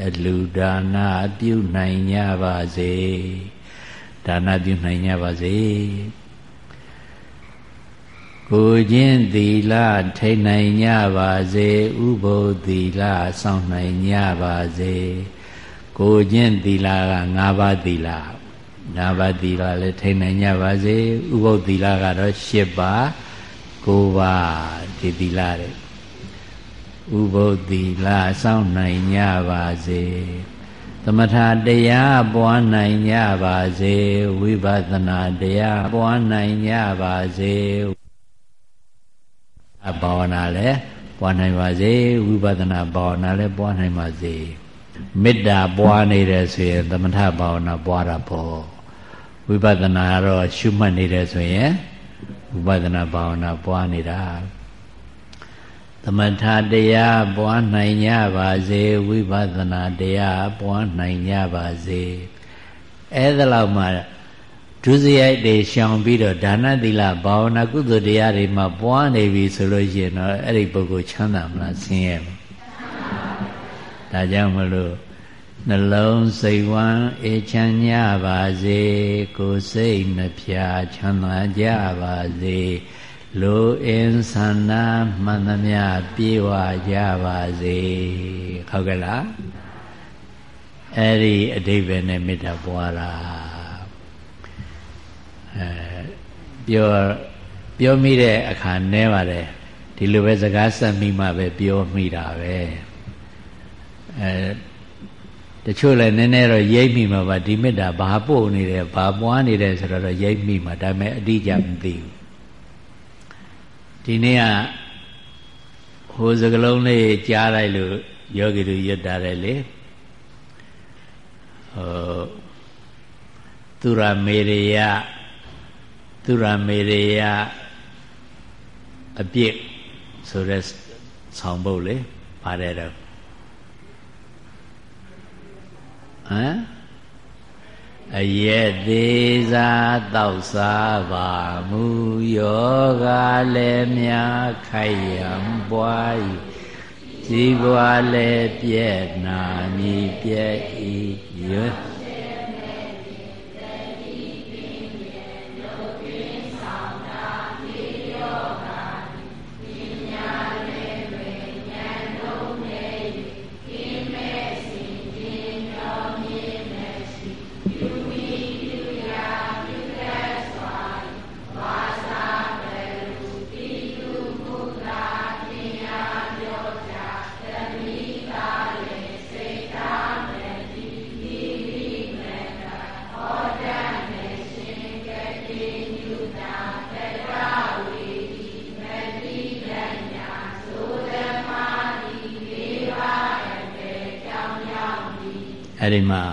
[SPEAKER 1] အလူဒါနပြုနိုင်ကြပါစေဒါနပြုနိုင်ကြပါစေ ကိုချင်းသီလထိတ်နိုင်ကြပါစေဥပုသ်သီလစောင့်နိုင်ကြပါစေကိုချင်းသီလက၅ပါးသီလ၅ပါးသီလလည်းထိတ်နိုင်ကြပါစေဥပုသ်သီလကတော့၈ပါး၉ပါးဒီသီလတဲ့ဥပုသ်သီလစောင့်နိုင်ကြပါစေသမထတရားပွားနိုင်ကြပါစေဝိပဿနာတရားပွားနိုင်ကြပါစေ ဘာဝနာလည်းပွားနိုင်ပါစေဝိပဿနာဘာဝနာလည်းပွားနိုင်ပါစေမေတ္တာပွားနေတယ်ဆိုရင်သမထဘာဝနာပွားတာပေါ့ဝိပဿနာတော့ရှုမှတ်နေတယ်ဆိုရင်ဝိပဿနာဘာဝနာပွားနေတာသမထတရားပွားနိုင်ကြပါစေဝိပဿနာတရားပွားနိုင်ကြပါစေအဲ့ဒါလောက်မှ ဒုစရိုက်တွေရှောင်ပြီးတော့ဒါနသီလဘာဝနာကုသိုလ်တရားတွေမှာပွားနေပြီဆိုလို့ရှိရင်တော့အဲ့ဒီပုဂ္ဂိုလ်ချမ်းသာမလားဆင်းရဲမလားဒါကြောင့်မလို့နှလုံးစိတ်ဝမ်းအေးချမ်းကြပါစေကိုယ်စိတ်နှပြချမ်းသာကြပါစေလူအင်းဆန္ဒမှန်သမျှပြေဝကြပါစေဟုတ်ကဲ့လားအဲ့ဒီအတိပ္ပယ်နဲ့မေတ္တာပွားတာ အဲပြောပြောမိတဲ့အခါနဲပါတယ်ဒီလိုပဲစကားဆက်မိမှပဲပြောမိတာပဲအဲတချို့လည်းနည်းနည်းတော့ရိပ်မိမှာပါဒီမေတ္တာဘာပို့နေတယ်ဘာပွားနေတယ်ဆိုတော့ရိပ်မိမှာဒါပေမဲ့အတိအကျမသိဘူးဒီနေ့ကဟိုစကလုံးလေးကြားလိုက်လို့ယောဂီတို့ရွတ်တာလေဟိုသူရမေရိယ သူရမေရိယအပြစ်ဆိုတဲ့ဆောင်ပုတ်လေပါတယ်တော့ဟမ်အရက်သေးစားတောက်စားပါမူယောဂလည်းများခိုက်ရန်ပွား၏ဇီဝလည်းပြည့်နာမည်ပြည့်၏ရွ အဲ့ဒီမှာ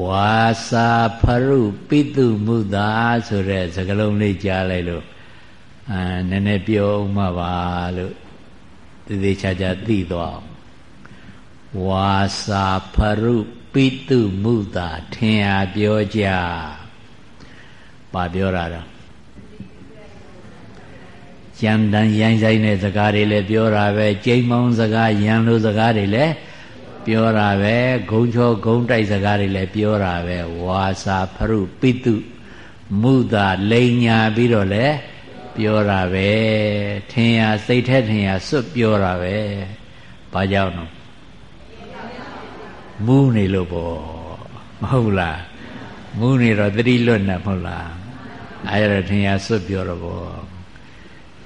[SPEAKER 1] ဝါစာဖရုပိတုမုသာဆိုတဲ့စကားလုံးလေးကြားလိုက်လို့အာနည်းနည်းပြောဦးမှာပါလို့သေသေးချာချာသိသွားဝါစာဖရုပိတုမုသာထင်အားပြောကြပါပြောတာတော့ကြံတန်ရိုင်းဆိုင်တဲ့စကားတွေလည်းပြောတာပဲကြိမ်မောင်းစကားရန်လိုစကားတွေလည်း ပြောတာပဲဂုံချောဂုံတိုက်စကားတွေလည်းပြောတာပဲဝါစာဖရုပိတုမုသာလိန်ညာပြီးတော့လည်းပြောတာပဲထင်ရစိတ်แท้ထင်ရစွတ်ပြောတာပဲဘာကြောင့်နော်မူးနေလို့ပေါ့မဟုတ်လားမူးနေတော့တတိလွတ်နေမဟုတ်လားအဲဒါထင်ရစွတ်ပြောတော့ပေါ့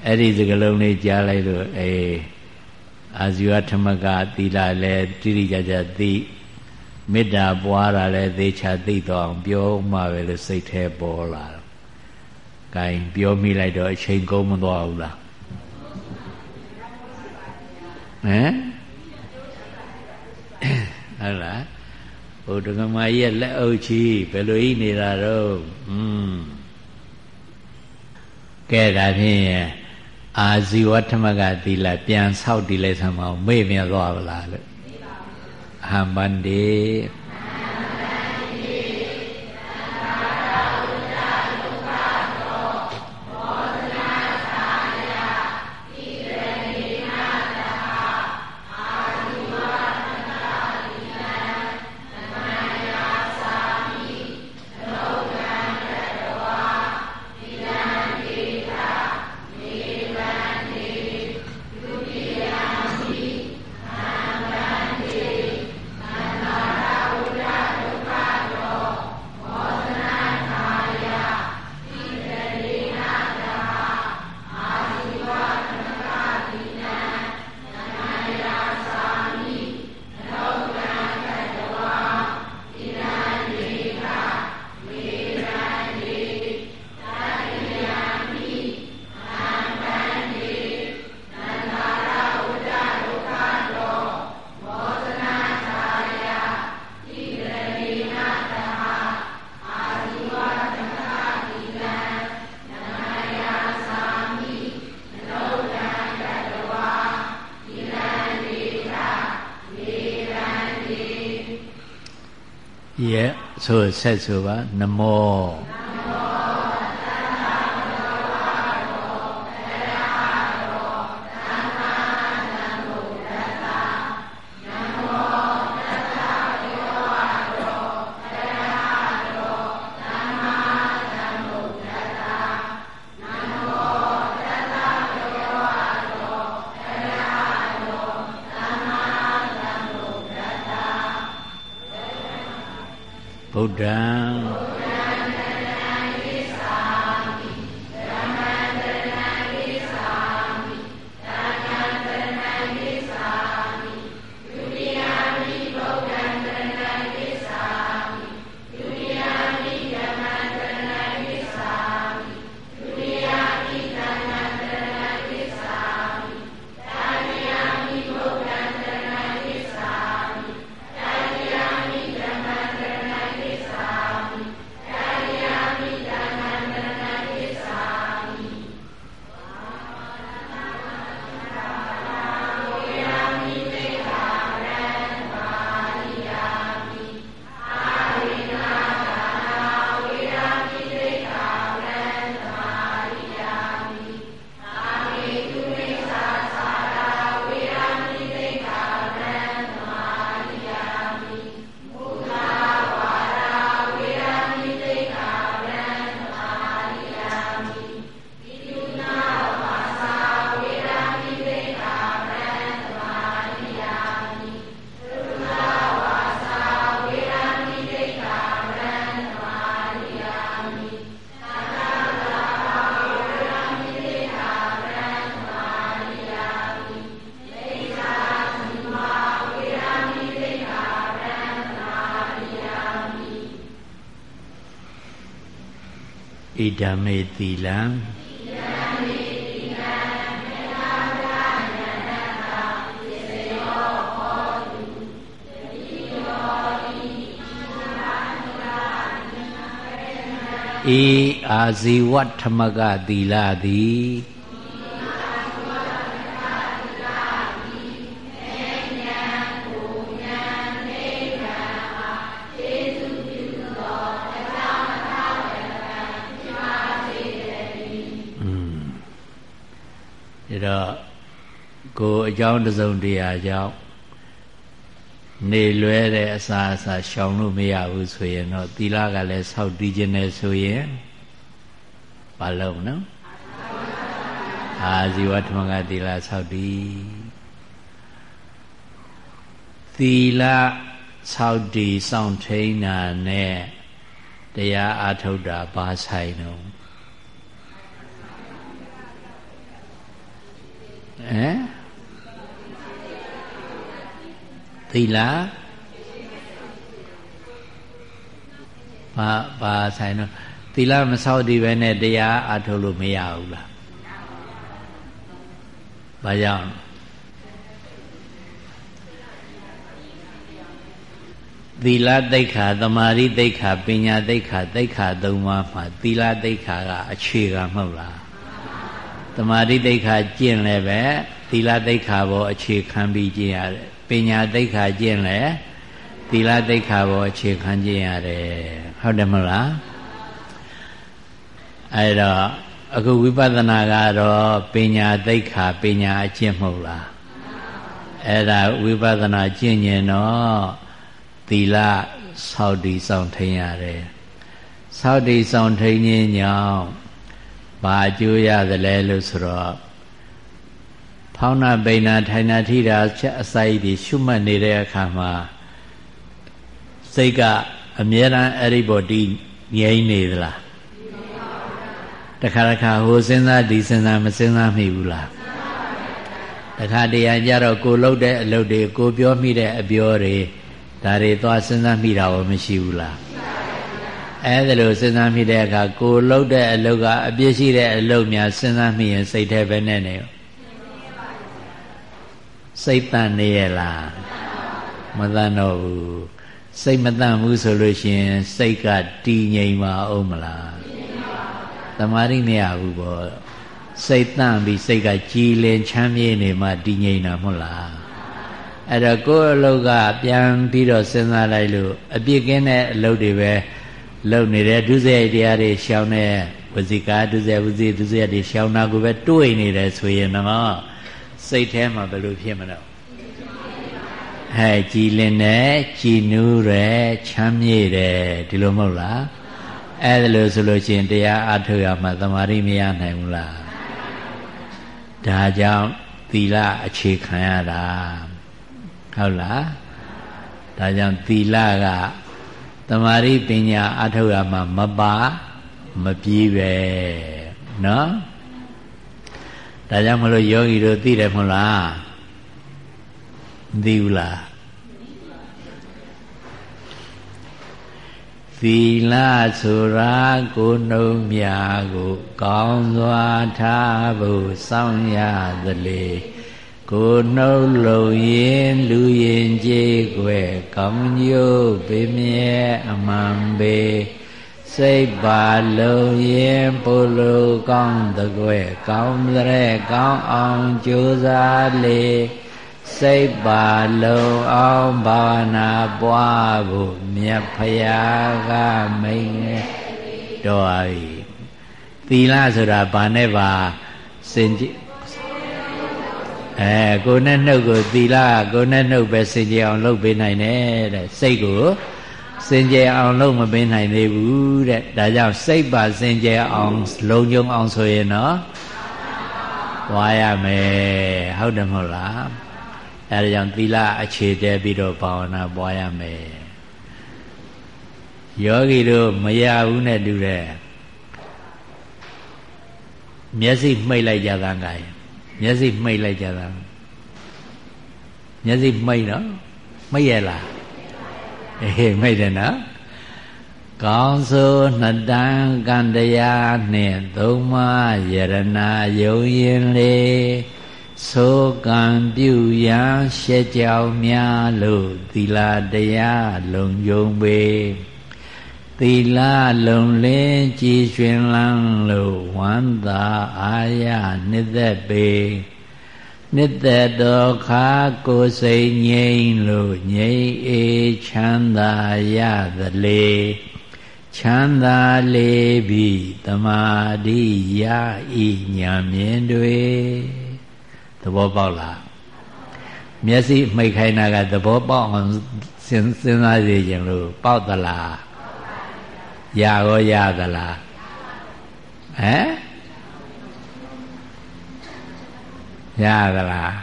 [SPEAKER 1] အဲ့ဒီစကလုံးလေးကြားလိုက်လို့အေး အာဇီဝထမကသီလလည်းတိတိကျကျသိမေတ္တာပွားတာလည်းသေချာသိတော့အောင်ပြောမှပဲလို့စိတ်แท้ပေါ်လာတော့။ဂိုင်းပြောမိလိုက်တော့အချိန်ကုန်မသွားဘူးလား။ဟမ်ဟုတ်လားဘုဒ္ဓဂမကြီးရဲ့လက်အုပ်ချီဘယ်လိုဤနေတာတော့อืมကဲဒါဖြင့် အာဇီဝထမကသီလပြန်ဆောက်တည်လိုက်ဆံမအောင်မေ့မြသွားဗလားလို့အဟံဗန္တိ ဆိုဆက်ဆိုပါနမော ဣဒံမေသီလံဧအာဇီဝထမကသီလသည် င်းတစုံတရာကြောင့်နေလွဲတဲ့အစာအစာရှောင်လို့မရဘူးဆိုရင်တော့သီလကလည်းဆောက်တည်ခြင်းနဲ့ဆိုရင်ဘာလုံးနော်အာဇီဝဓမ္မကသီလဆောက်တည်သီလဆောက်တည်စောင့်ထိန်တာနဲ့တရားအာထုတ်တာဘာဆိုင်တော့ဟမ် သီလဘာဘာဆိုင်တော့သီလမဆောက်တည်ပဲနဲ့တရားအထုတ်လို့မရဘူးလားဘာကြောင့်သီလသိက္ခာသမာဓိသိက္ခာပညာသိက္ခာသိက္ခာသုံးပါးမှာသီလသိက္ခာကအခြေခံမဟုတ်လားသမာဓိသိက္ခာကျင့်လည်းပဲသီလသိက္ခာဘောအခြေခံပြီးကျင့်ရတယ် ပညာသိက္ခာကျင့်လည်းသီလသိက္ခာဘောအခြေခံကျင့်ရတယ်ဟုတ်တယ်မဟုတ်လားအဲတော့အခုဝိပဿနာကတော့ပညာသိက္ခာပညာအကျင့်မဟုတ်လားအဲ့ဒါဝိပဿနာကျင့်ရင်တော့သီလဆောက်တည်ဆောင်ထိန်ရတယ်ဆောက်တည်ဆောင်ထိန်ခြင်းကြောင့်ဘာအကျိုးရသလဲလို့ဆိုတော့ ဖောင်းနာပိဏထိုင်နာထိတာချက်အစာရည်တွေရှုမှတ်နေတဲ့အခါမှာစိတ်ကအမြဲတမ်းအဲ့ဒီဘော်ဒီငြိမ့်နေသလားတခါတခါဟိုစဉ်းစားဒီစဉ်းစားမစဉ်းစားမိဘူးလားတခါတရံကြတော့ကိုလှုပ်တဲ့အလုပ်တွေကိုပြောမိတဲ့အပြောတွေဒါတွေသွားစဉ်းစားမိတာရောမရှိဘူးလားအဲ့ဒါလို့စဉ်းစားမိတဲ့အခါကိုလှုပ်တဲ့အလုပ်ကအပြစ်ရှိတဲ့အလုပ်များစဉ်းစားမိရင်စိတ်ထဲပဲနဲ့နေ စိတ်တန်နေရလားမတန်တော့ဘူးစိတ်မတန်ဘူးဆိုလို့ရှိရင် စိတ်ကတည်ငြိမ်ပါအောင်မလားတမာရီမရဘူးပေါ့စိတ်တန့်ပြီးစိတ်ကကြည်လင်ချမ်းမြေ့နေမှတည်ငြိမ်တာမဟုတ်လားအဲ့တော့ကိုယ့်အလုပ်ကပြန်ပြီးတော့စဉ်းစားလိုက်လို့အပြစ်ကင်းတဲ့အလုပ်တွေပဲလုပ်နေတဲ့ဒုစရိုက်တရားတွေရှောင်တဲ့ဝစီကာဒုစရိုက်ဝစီဒုစရိုက်တွေရှောင်တာကိုပဲတွေးနေတယ်ဆိုရင်တော့ စိတ်ထဲမှာဘယ်လိုဖြစ်မလဲဟဲ့ကြည်လင်တယ်ကြည်နူးတယ်ချမ်းမြေ့တယ်ဒီလိုမဟုတ်လားအဲ့ဒါလို့ဆိုလို့ရှိရင်တရားအထုတ်ရမှသမာဓိမရနိုင်ဘူးလားဒါကြောင့်သီလအခြေခံရတာဟုတ်လားဒါကြောင့်သီလကတမာရိပညာအထုတ်ရမှာမပါမပြေးပဲเนาะ ဒါကြောင့်မလို့ယောဂီတို့သိတယ်မဟုတ်လားမသိဘူးလားသီလဆိုရာကိုနှုံမြာကို ကောင်းစွာထားဖို့စောင့်ရသလေကိုနှုတ်လုံရင်လူရင်ကြည်ွယ်ကောင်းညို့ပေမြဲအမှန်ပေ စိတ်ပါလုံရင်ပုလိုကောင်းတကွယ်ကောင်းတဲ့ကောင်းအောင်ကြိုးစားလေစိတ်ပါလုံအောင်ဘာဝနာပွားဖို့မြတ်ဖရာကမိန်တော်၏သီလဆိုတာဘာနဲ့ပါစင်ကြအဲကိုနဲ့နှုတ်ကိုသီလကိုနဲ့နှုတ်ပဲစင်ကြအောင်လုပ်ပေးနိုင်တယ်တဲ့စိတ်ကို စင်ကြအောင်လုပ်မပေးနိုင်သေးဘူးတဲ့ဒါကြောင့်စိတ်ပါစင်ကြအောင်လုံခြုံအောင်ဆိုရင်တော့ဝါရမယ်ဟုတ်တယ်မဟုတ်လားအဲဒါကြောင့်သီလအခြေတည်ပြီးတော့ဘာဝနာပွားရမယ်ယောဂီတို့မရဘူးနဲ့တူတယ်မျက်စိမှိတ်လိုက်ကြသံကရင်မျက်စိမှိတ်လိုက်ကြတာမျက်စိမှိတ်နော်မှိတ်ရလား အေးမှိတ်တယ်နော်ကောင်းဆိုနှစ်တန်ကံတရားနှင့်သုံးမယရနာယုံရင်လေဆိုကံပြုရန်ရှက်ကြောင်များလို့သီလတရားလုံယုံပေသီလလုံလင်းကြည်ရွှင်လန်းလို့ဝမ်းသာအာရနှစ်သက်ပေ နှစ်သက်တော်ခါကိုစိတ်ငြိမ်လို့ငြိမ်အေးချမ်းသာရသလေချမ်းသာလေပြီတမာတိရဤညာမြင်တွေသဘောပေါက်လားမျက်စိမှိတ်ခိုင်းတာကသဘောပေါက်အောင်စဉ်းစားစေခြင်းလို့ပေါက်သလားရရောရသလားဟမ် ရသလား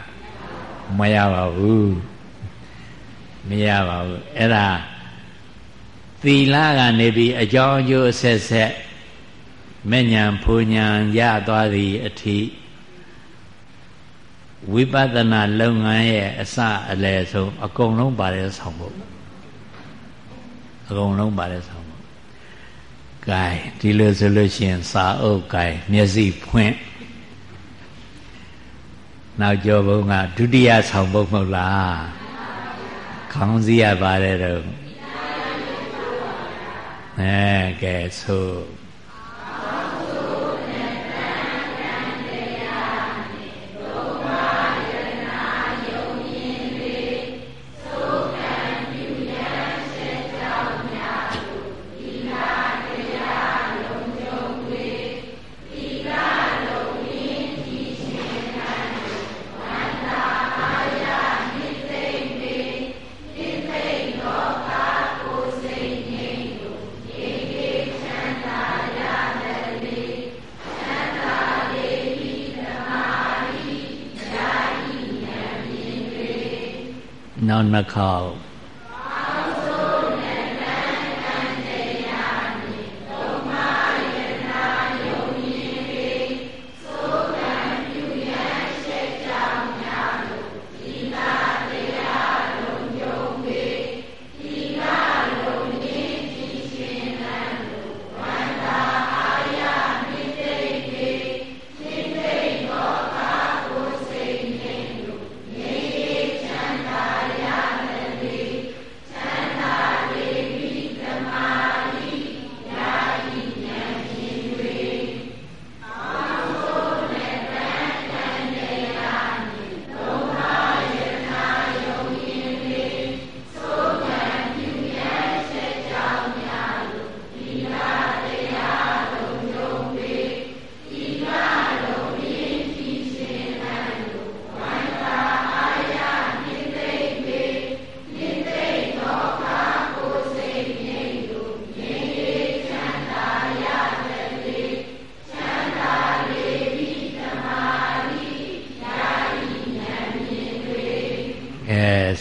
[SPEAKER 1] မရပါဘူးမရပါဘူးအဲ့ဒါသီလကနေပြီးအကြောင်းအကျိုးအဆက်ဆက်မဲ့ညာဖူညာရသွားသည်အထိဝိပဿနာလုပ်ငန်းရဲ့အစအလယ်ဆုံးအကုန်လုံးပါတဲ့ဆောင်ဖို့အကုန်လုံးပါတဲ့ဆောင်ဖို့ gain ဒီလိုဆိုလို့ရှိရင်စာအုပ် gain မျက်စိဖွင့် နောက်ကျော်ဘုံကဒုတိယဆောင်ဖို့မဟုတ်လားခေါင်းစည်းရပါတယ်တော့အဲကဲဆို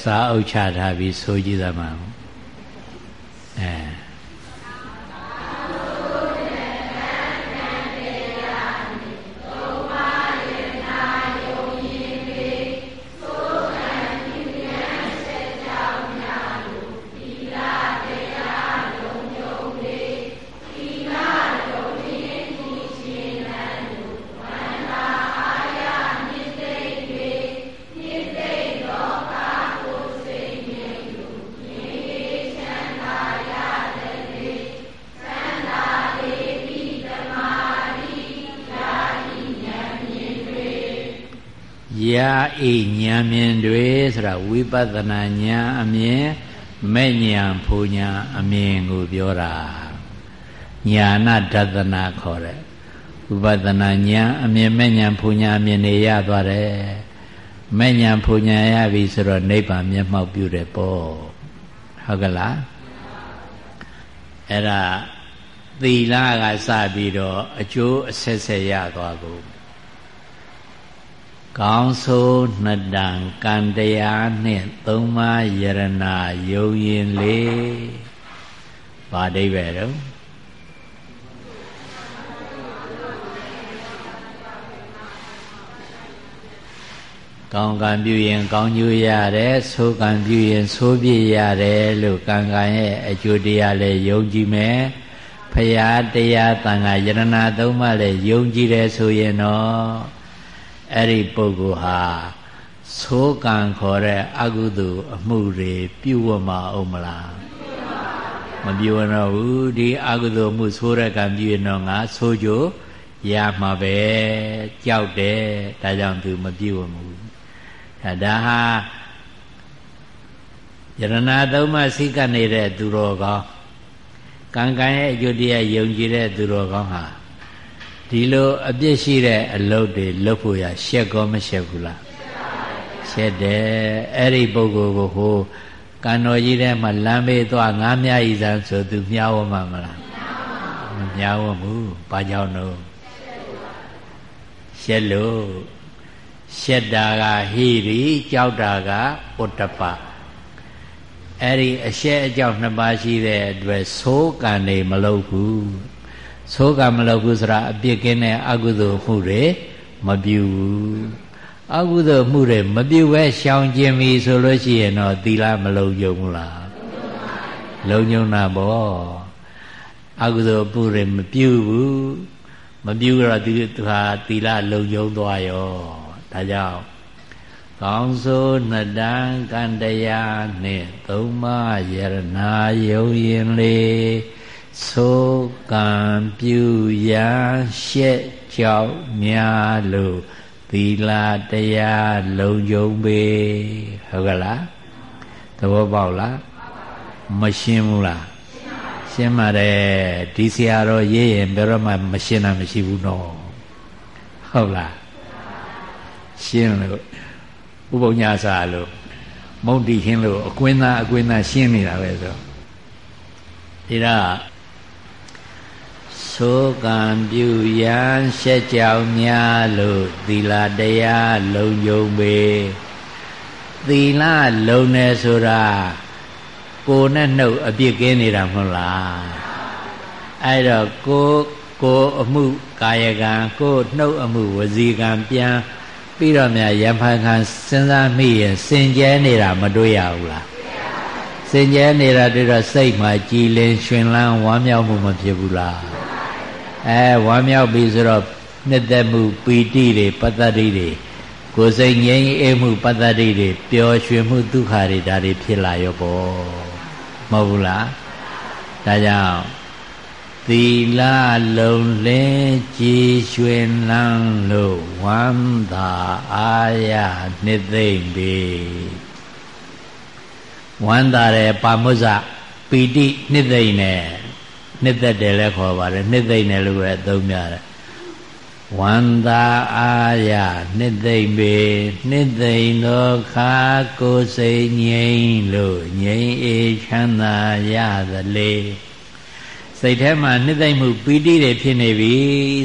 [SPEAKER 1] စာအုပ်ချထားပြီးဆိုကြည့်သမှာ ဆိုတာဝိပဿနာဉာဏ်အမြင်မဲ့ဉာဏ်ဖူဉာဏ်အမြင်ကိုပြောတာညာနာဒသနာခေါ်တယ်ဝိပဿနာဉာဏ်အမြင်မဲ့ဉာဏ်ဖူဉာဏ်အမြင်နေရသွားတယ်မဲ့ဉာဏ်ဖူဉာဏ်ရပြီဆိုတော့နိဗ္ဗာန်မျက်မှောက်ပြုတယ်ပေါ့ဟုတ်ကလားအဲ့ဒါသီလကစပြီးတော့အကျိုးအဆက်ဆက်ရသွားကုန် ကောင်းဆိုးနှစ်တန်ကံတရားနှင့်သုံးပါးယရနာယုံရင်လေဘာအိဗယ်တော့ကောင်းကံပြုရင်ကောင်းကျိုးရတယ်ဆိုးကံပြုရင်ဆိုးပြည့်ရတယ်လို့ကံကံရဲ့အကျိုးတရားလည်းယုံကြည်မယ်ဖရာတရားတန်ခါယရဏသုံးပါးလည်းယုံကြည်တယ်ဆိုရင်တော့ အဲ့ဒီပုဂ္ဂိုလ်ဟာသိုးကံခေါ်တဲ့အကုသိုလ်အမှုတွေပြုဝမအောင်မလားမပြုဝတော့ဘူးဒီအကုသိုလ်မှုသိုးတဲ့ကံပြုရင်တော့ငါသိုးကြရမှာပဲကြောက်တယ်ဒါကြောင့်သူမပြုဝမှုဒါဟာယရဏသုံးပါးစိတ်နေတဲ့သူတော်ကောင်းကံကံရဲ့အကျိုးတရားယုံကြည်တဲ့သူတော်ကောင်းဟာ ဒီလိုအပြစ်ရှိတဲ့အလုပ်တွေလုပ်ဖို့ရရှက်ကောမရှက်ဘူးလားရှက်တယ်အဲ့ဒီပုဂ္ဂိုလ်ကိုဟိုကံတော်ကြီးထဲမှာလမ်းမေးသွားငါးမြဤစံဆိုသူမြားဝမှာမလားမမြားဝဘူးဘာကြောင့်လို့ရှက်လို့ရှက်တာကဟိရိကြောက်တာကဥတ္တပအဲ့ဒီအရှက်အကြောက်နှစ်ပါးရှိတဲ့အတွက်သိုးကံတွေမလုပ်ဘူး သိုးကံမလုပ်ဘူးဆိုတာအပြစ်ကင်းတဲ့အကုသိုလ်မှုတွေမပြုဘူးအကုသိုလ်မှုတွေမပြုဘဲရှောင်ကျင်ပြီဆိုလို့ရှိရင်တော့သီလမလုံခြုံဘူးလားလုံခြုံတာပေါ့အကုသိုလ်မှုတွေမပြုဘူးမပြုတော့သူဟာသီလလုံခြုံသွားရောဒါကြောင့်ကောင်းစိုးနှစ်တန်းကံတရားနှင့်သုံးပါးယရနာယုံရင်လေ သိုးကံပြုရာရှက်ကြောက်များလို့သီလတရားလုံခြုံပေဟုတ်ကလားသဘောပေါက်လားမရှင်းဘူးလားရှင်းပါတယ်ဒီဆရာတော်ရေးရင်ဘယ်တော့မှမရှင်းတာမရှိဘူးနော်ဟုတ်လားရှင်းလို့ဥပုံညာစာလို့မုတ်တိခင်းလို့အကွင်းသားအကွင်းသားရှင်းနေတာပဲဆိုဒီတော့ ဆိုကံပြုရန်ရှက်ကြောင်များလို့သီလတရားလုံယုံပေသီလလုံနေဆိုတာကိုယ်နဲ့နှုတ်အပြစ်ကင်းနေတာမဟုတ်လားအဲ့တော့ကိုကိုအမှုကာယကံကိုနှုတ်အမှုဝစီကံပြန်ပြီးတော့မြရံဖန်ခံစဉ်းစားမိရင်စင်ကြဲနေတာမတွေ့ရဘူးလားစင်ကြဲနေတာတွေ့တော့စိတ်မှာကြည်လင်ရှင်လန်းဝမ်းမြောက်မှုမဖြစ်ဘူးလား အဲဝမ်းမြောက်ပြီဆိုတော့နှစ်သက်မှုပီတိတွေပတ္တတိတွေကိုယ်စိတ်ငြိမ်းအေးမှုပတ္တတိတွေပျော်ရွှင်မှုဒုက္ခတွေဒါတွေဖြစ်လာရောပေါ့မဟုတ်ဘူးလားဒါကြောင့်သီလလုံလင်းကြည်ရွှင်လန်းလို့ဝမ်းသာအာရနှစ်သိမ့်ပြီဝမ်းသာတဲ့ပါမုဇ္ဇပီတိနှစ်သိမ့်နဲ့ နှစ်သက်တယ်လည်းခေါ်ပါတယ်နှစ်သိမ့်တယ်လို့ပဲအသုံးများတယ်ဝန္တာအာရနှစ်သိမ့်ပေနှစ်သိမ့်သောခါကိုယ်စိတ်ငြိမ်လို့ငြိမ်အေးချမ်းသာရသလေစိတ်ထဲမှာနှစ်သိမ့်မှုပီတိတွေဖြစ်နေပြီ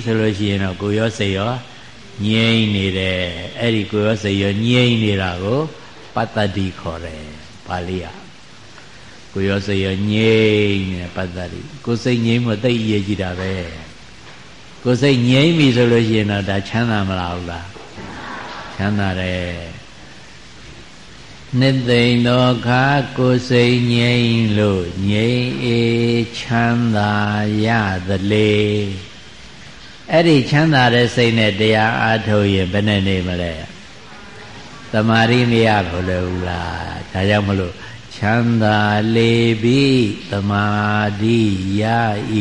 [SPEAKER 1] ဆိုလို့ရှိရင်တော့ကိုရောစိတ်ရောငြိမ်နေတယ်အဲ့ဒီကိုရောစိတ်ရောငြိမ်နေတာကိုပတ္တတိခေါ်တယ်ပါဠိယ ကိုရောစိတ်ရောငြိမ်နေပတ္တတိကိုစိတ်ငြိမ်မှုသိအရေးကြီးတာပဲကိုစိတ်ငြိမ်ပြီဆိုလို့ရှိရင်တော့ဒါချမ်းသာမလားဘူးလားချမ်းသာတယ်နှစ်သိမ့်သောခါကိုစိတ်ငြိမ်လို့ငြိမ်အေးချမ်းသာရသလေအဲ့ဒီချမ်းသာတဲ့စိတ်နဲ့တရားအားထုတ်ရင်ဘယ်နဲ့နေမလဲတမာရီမရလို့လေဘူးလားဒါကြောင့်မလို့ ချမ်းသာလေပြီတမာတိရ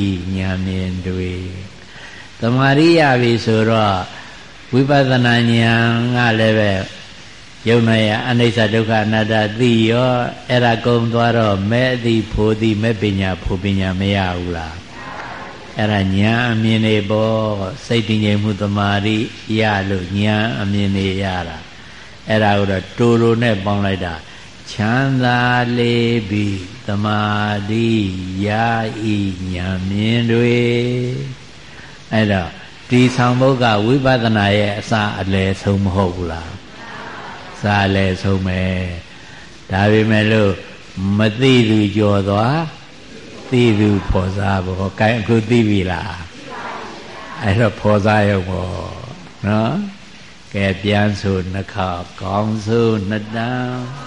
[SPEAKER 1] ဤညာမြင်တွေတမာရိရပြီဆိုတော့ဝိပဿနာဉာဏ်ကလည်းပဲယုံနာရအနိစ္စဒုက္ခအနတ္တသိရောအဲ့ဒါကုံသွားတော့မဲ့အသိဖို့သိမဲ့ပညာဖို့ပညာမရဘူးလားအဲ့ဒါဉာဏ်အမြင်တွေပေါ့စိတ်တည်ငြိမ်မှုတမာရိရလို့ဉာဏ်အမြင်တွေရတာအဲ့ဒါကိုတော့တူတူနဲ့ပေါင်းလိုက်တာ ချမ်းသာလေးပြီးတမာတိယာဤဉာဏ်မြင်တွေအဲ့တော့ဒီဆောင်ဘုတ်ကဝိပဿနာရဲ့အစအလယ်ဆုံးမဟုတ်ဘူးလားစာအလယ်ဆုံးပဲဒါပေမဲ့လို့မသိသူကြော်သွားသိသူဖော်စားဘောကဲအခုသိပြီလားအဲ့တော့ဖော်စားရုံပေါ့နော်ကကဲပြန်ဆိုနှခါကောင်းဆိုနှစ်တန်းနေ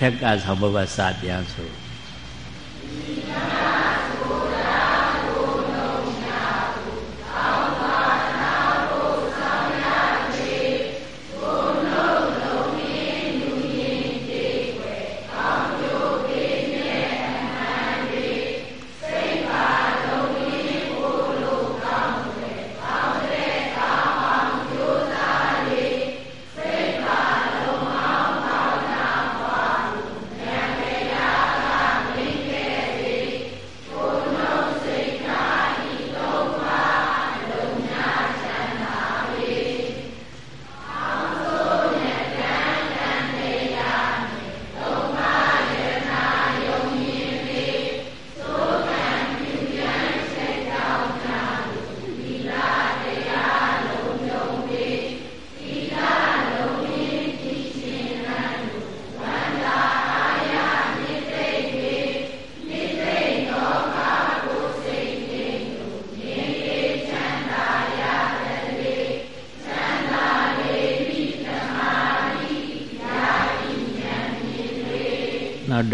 [SPEAKER 1] ထက်ကဆောင်ဘုရားစပြန်ဆို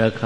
[SPEAKER 1] တစ်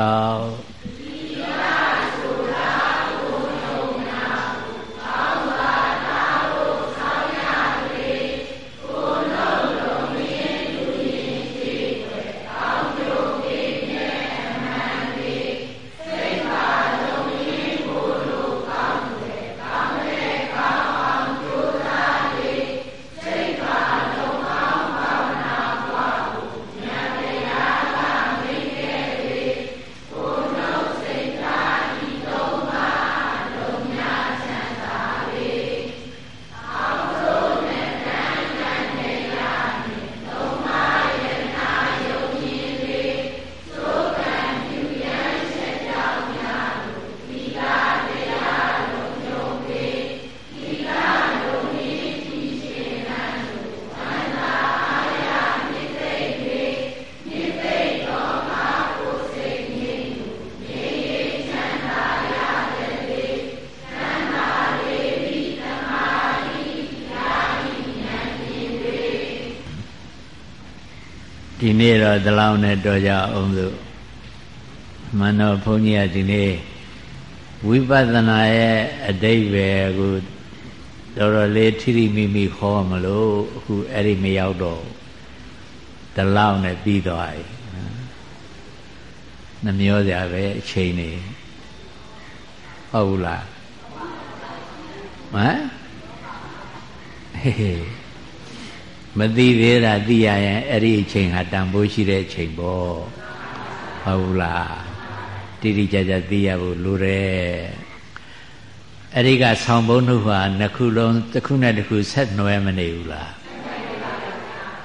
[SPEAKER 1] ဒီနေ့တော့ဒီလောက်နဲ့တော်ကြအောင်လို့မန္တောဘုန်းကြီးကဒီနေ့ဝိပဿနာရဲ့အတိတ်ပဲကိုတော်တော်လေးထိထိမိမိခေါ်မလို့အခုအဲ့ဒီမရောက်တော့ဒီလောက်နဲ့ပြီးသွားပြီနှမျောစရာပဲအချိန်နေဟုတ်ဘူးလားဟမ်ဟေးဟေး မသိသေးတာသိရရင်အဲ့ဒီအချိန်ဟာတန်ဖိုးရှိတဲ့အချိန်ပေါ့ဟုတ်လားတိတိကျကျသိရဖို့လိုတယ်အဲ့ဒီကဆောင်းဘုံနှုတ်ဟာနှစ်ခုလုံးတစ်ခုနဲ့တစ်ခုဆက်နွယ်မနေဘူးလား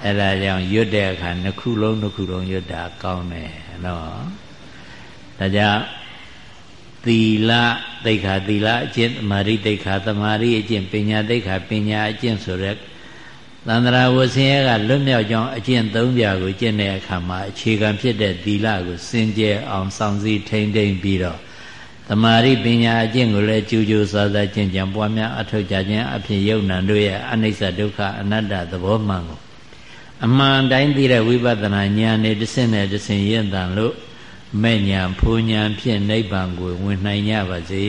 [SPEAKER 1] အဲ့ဒါကြောင့်ရွတ်တဲ့အခါနှစ်ခုလုံးနှစ်ခုလုံးရွတ်တာကောင်းတယ်နော်ဒါကြောင့်သီလသိက္ခာသီလအကျင့်သမာဓိသိက္ခာသမာဓိအကျင့်ပညာသိက္ခာပညာအကျင့်ဆိုတဲ့ သန္တရာဝဆင်းရဲကလွတ်မြောက်ကြောင်းအကျင့်သုံးပြကိုကျင့်တဲ့အခါမှာအခြေခံဖြစ်တဲ့သီလကိုစင်ကြယ်အောင်စောင့်စည်းထိန်းသိမ်းပြီးတော့တမာရိပညာအကျင့်ကိုလည်းကြိုးကြိုးစားစားကျင့်ကြံပွားများအထောက်ကြခြင်းအဖြစ်ယုံနာတို့ရဲ့အနိစ္စဒုက္ခအနတ္တသဘောမှန်ကိုအမှန်တိုင်းသိတဲ့ဝိပဿနာဉာဏ်နဲ့တစ်ဆင့်နဲ့တစ်ဆင့်ရင့်တန်လို့မဲ့ညာဖူညာဖြင့်နိဗ္ဗာန်ကိုဝင်နိုင်ကြပါစေ